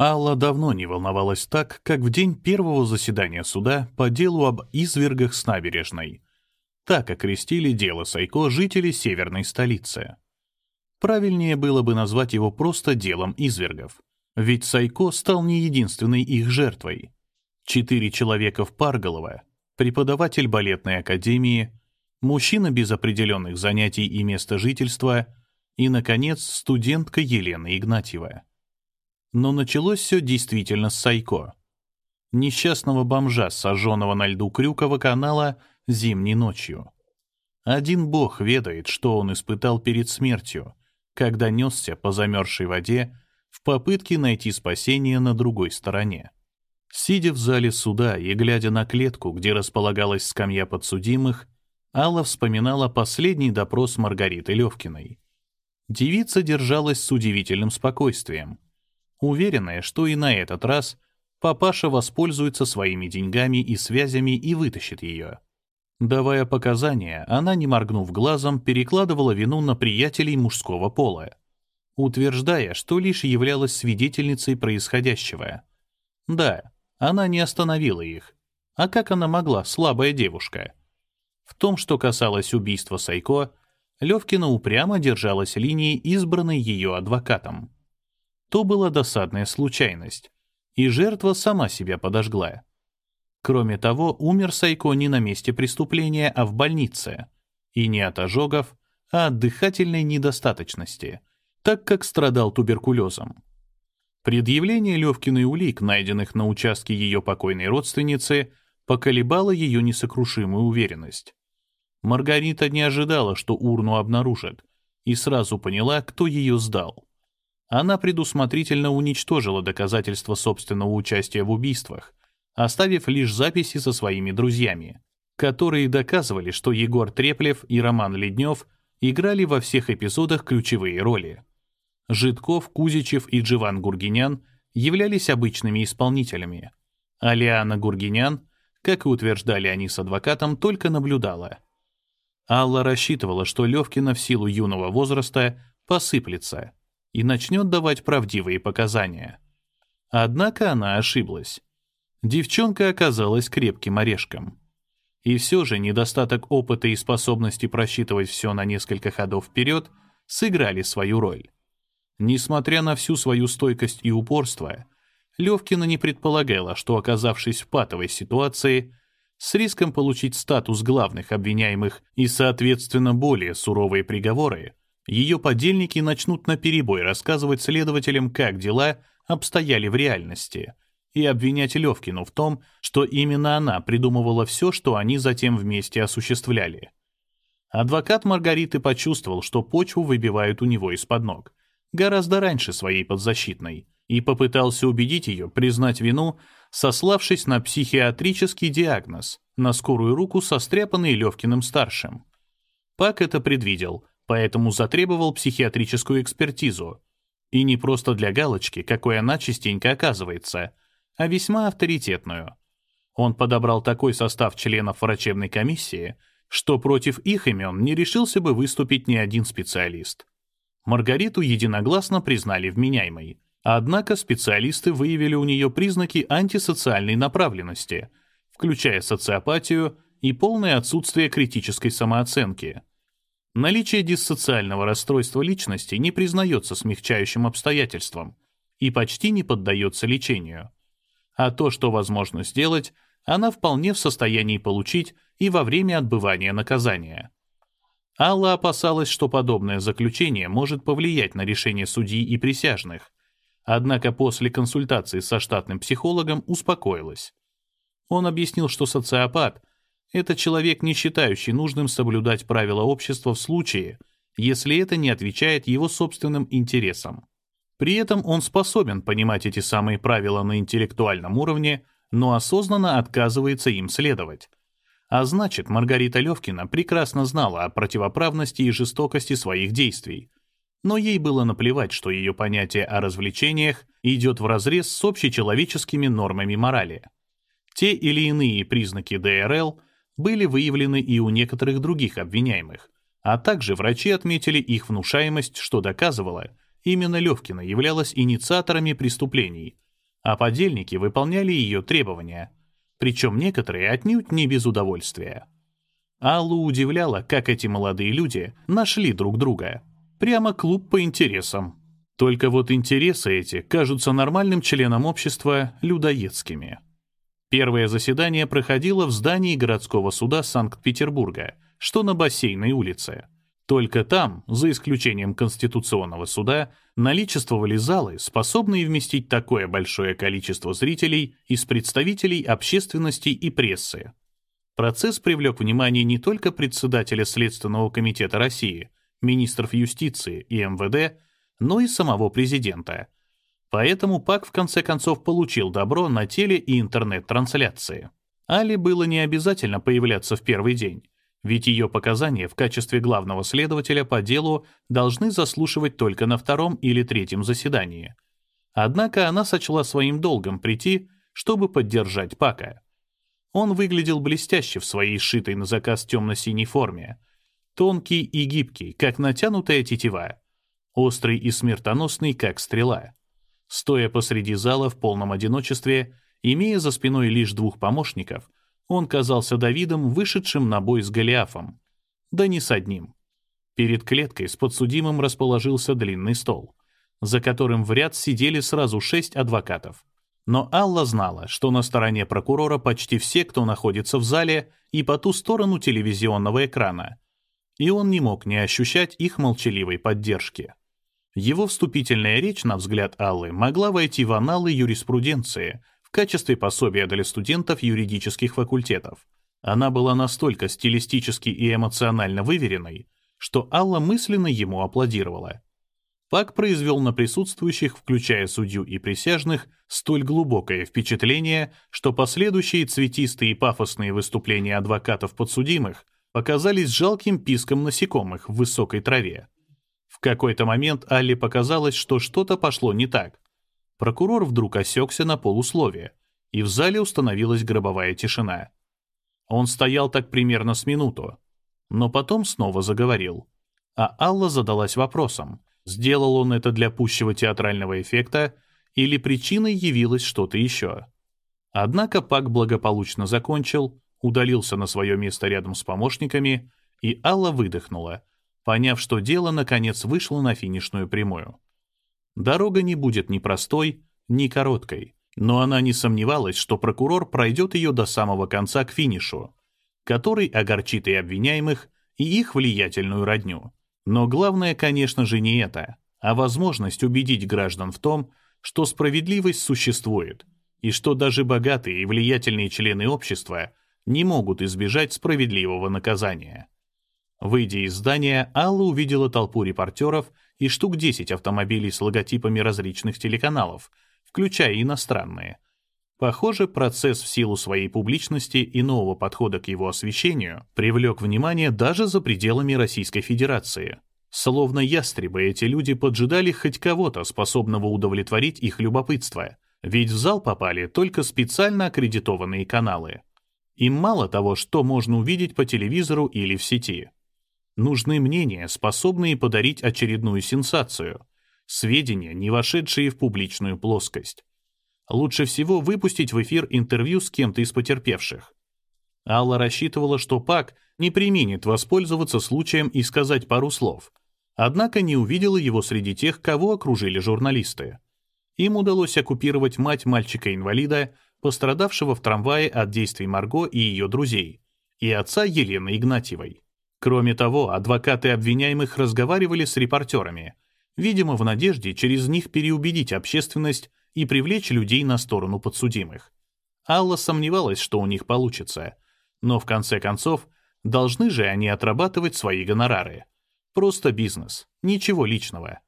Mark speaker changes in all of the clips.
Speaker 1: Алла давно не волновалась так, как в день первого заседания суда по делу об извергах с набережной. Так окрестили дело Сайко жители северной столицы. Правильнее было бы назвать его просто делом извергов. Ведь Сайко стал не единственной их жертвой. Четыре человека в Парголово, преподаватель балетной академии, мужчина без определенных занятий и места жительства и, наконец, студентка Елена Игнатьева. Но началось все действительно с Сайко. Несчастного бомжа, сожженного на льду Крюкова канала зимней ночью. Один бог ведает, что он испытал перед смертью, когда несся по замерзшей воде в попытке найти спасение на другой стороне. Сидя в зале суда и глядя на клетку, где располагалась скамья подсудимых, Алла вспоминала последний допрос Маргариты Левкиной. Девица держалась с удивительным спокойствием — уверенная, что и на этот раз папаша воспользуется своими деньгами и связями и вытащит ее. Давая показания, она, не моргнув глазом, перекладывала вину на приятелей мужского пола, утверждая, что лишь являлась свидетельницей происходящего. Да, она не остановила их. А как она могла, слабая девушка? В том, что касалось убийства Сайко, Левкина упрямо держалась линии, избранной ее адвокатом то была досадная случайность, и жертва сама себя подожгла. Кроме того, умер Сайко не на месте преступления, а в больнице, и не от ожогов, а от дыхательной недостаточности, так как страдал туберкулезом. Предъявление Левкиной улик, найденных на участке ее покойной родственницы, поколебало ее несокрушимую уверенность. Маргарита не ожидала, что урну обнаружат, и сразу поняла, кто ее сдал. Она предусмотрительно уничтожила доказательства собственного участия в убийствах, оставив лишь записи со своими друзьями, которые доказывали, что Егор Треплев и Роман Леднев играли во всех эпизодах ключевые роли. Житков, Кузичев и Дживан Гургинян являлись обычными исполнителями, а Лиана Гургинян, как и утверждали они с адвокатом, только наблюдала. Алла рассчитывала, что Левкина в силу юного возраста посыплется — и начнет давать правдивые показания. Однако она ошиблась. Девчонка оказалась крепким орешком. И все же недостаток опыта и способности просчитывать все на несколько ходов вперед сыграли свою роль. Несмотря на всю свою стойкость и упорство, Левкина не предполагала, что, оказавшись в патовой ситуации, с риском получить статус главных обвиняемых и, соответственно, более суровые приговоры, ее подельники начнут наперебой рассказывать следователям, как дела обстояли в реальности, и обвинять Левкину в том, что именно она придумывала все, что они затем вместе осуществляли. Адвокат Маргариты почувствовал, что почву выбивают у него из-под ног, гораздо раньше своей подзащитной, и попытался убедить ее признать вину, сославшись на психиатрический диагноз, на скорую руку состряпанный Левкиным-старшим. Пак это предвидел — поэтому затребовал психиатрическую экспертизу. И не просто для галочки, какой она частенько оказывается, а весьма авторитетную. Он подобрал такой состав членов врачебной комиссии, что против их имен не решился бы выступить ни один специалист. Маргариту единогласно признали вменяемой. Однако специалисты выявили у нее признаки антисоциальной направленности, включая социопатию и полное отсутствие критической самооценки. Наличие диссоциального расстройства личности не признается смягчающим обстоятельством и почти не поддается лечению. А то, что возможно сделать, она вполне в состоянии получить и во время отбывания наказания. Алла опасалась, что подобное заключение может повлиять на решение судьи и присяжных, однако после консультации со штатным психологом успокоилась. Он объяснил, что социопат это человек, не считающий нужным соблюдать правила общества в случае, если это не отвечает его собственным интересам. При этом он способен понимать эти самые правила на интеллектуальном уровне, но осознанно отказывается им следовать. А значит, Маргарита Левкина прекрасно знала о противоправности и жестокости своих действий. Но ей было наплевать, что ее понятие о развлечениях идет вразрез с общечеловеческими нормами морали. Те или иные признаки ДРЛ были выявлены и у некоторых других обвиняемых, а также врачи отметили их внушаемость, что доказывало, именно Левкина являлась инициаторами преступлений, а подельники выполняли ее требования, причем некоторые отнюдь не без удовольствия. Аллу удивляло, как эти молодые люди нашли друг друга. Прямо клуб по интересам. Только вот интересы эти кажутся нормальным членам общества людоедскими. Первое заседание проходило в здании городского суда Санкт-Петербурга, что на Бассейной улице. Только там, за исключением Конституционного суда, наличествовали залы, способные вместить такое большое количество зрителей из представителей общественности и прессы. Процесс привлек внимание не только председателя Следственного комитета России, министров юстиции и МВД, но и самого президента. Поэтому ПАК в конце концов получил добро на теле- и интернет-трансляции. Али было не обязательно появляться в первый день, ведь ее показания в качестве главного следователя по делу должны заслушивать только на втором или третьем заседании. Однако она сочла своим долгом прийти, чтобы поддержать Пака. Он выглядел блестяще в своей сшитой на заказ темно-синей форме, тонкий и гибкий, как натянутая тетива, острый и смертоносный, как стрела. Стоя посреди зала в полном одиночестве, имея за спиной лишь двух помощников, он казался Давидом, вышедшим на бой с Голиафом. Да не с одним. Перед клеткой с подсудимым расположился длинный стол, за которым в ряд сидели сразу шесть адвокатов. Но Алла знала, что на стороне прокурора почти все, кто находится в зале и по ту сторону телевизионного экрана, и он не мог не ощущать их молчаливой поддержки. Его вступительная речь, на взгляд Аллы, могла войти в аналы юриспруденции в качестве пособия для студентов юридических факультетов. Она была настолько стилистически и эмоционально выверенной, что Алла мысленно ему аплодировала. Пак произвел на присутствующих, включая судью и присяжных, столь глубокое впечатление, что последующие цветистые и пафосные выступления адвокатов подсудимых – показались жалким писком насекомых в высокой траве. В какой-то момент Алле показалось, что что-то пошло не так. Прокурор вдруг осекся на полусловие, и в зале установилась гробовая тишина. Он стоял так примерно с минуту, но потом снова заговорил. А Алла задалась вопросом, сделал он это для пущего театрального эффекта или причиной явилось что-то еще. Однако Пак благополучно закончил, удалился на свое место рядом с помощниками, и Алла выдохнула, поняв, что дело, наконец, вышло на финишную прямую. Дорога не будет ни простой, ни короткой, но она не сомневалась, что прокурор пройдет ее до самого конца к финишу, который огорчит и обвиняемых, и их влиятельную родню. Но главное, конечно же, не это, а возможность убедить граждан в том, что справедливость существует, и что даже богатые и влиятельные члены общества не могут избежать справедливого наказания. Выйдя из здания, Алла увидела толпу репортеров и штук 10 автомобилей с логотипами различных телеканалов, включая иностранные. Похоже, процесс в силу своей публичности и нового подхода к его освещению привлек внимание даже за пределами Российской Федерации. Словно ястребы эти люди поджидали хоть кого-то, способного удовлетворить их любопытство, ведь в зал попали только специально аккредитованные каналы. Им мало того, что можно увидеть по телевизору или в сети. Нужны мнения, способные подарить очередную сенсацию, сведения, не вошедшие в публичную плоскость. Лучше всего выпустить в эфир интервью с кем-то из потерпевших. Алла рассчитывала, что Пак не применит воспользоваться случаем и сказать пару слов, однако не увидела его среди тех, кого окружили журналисты. Им удалось оккупировать мать мальчика-инвалида, пострадавшего в трамвае от действий Марго и ее друзей, и отца Елены Игнатьевой. Кроме того, адвокаты обвиняемых разговаривали с репортерами, видимо, в надежде через них переубедить общественность и привлечь людей на сторону подсудимых. Алла сомневалась, что у них получится, но в конце концов должны же они отрабатывать свои гонорары. Просто бизнес, ничего личного.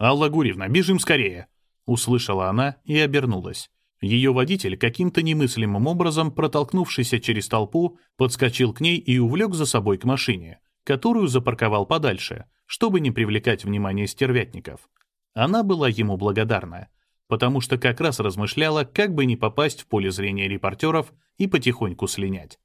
Speaker 1: «Алла Гурьевна, бежим скорее!» — услышала она и обернулась. Ее водитель, каким-то немыслимым образом, протолкнувшийся через толпу, подскочил к ней и увлек за собой к машине, которую запарковал подальше, чтобы не привлекать внимание стервятников. Она была ему благодарна, потому что как раз размышляла, как бы не попасть в поле зрения репортеров и потихоньку слинять.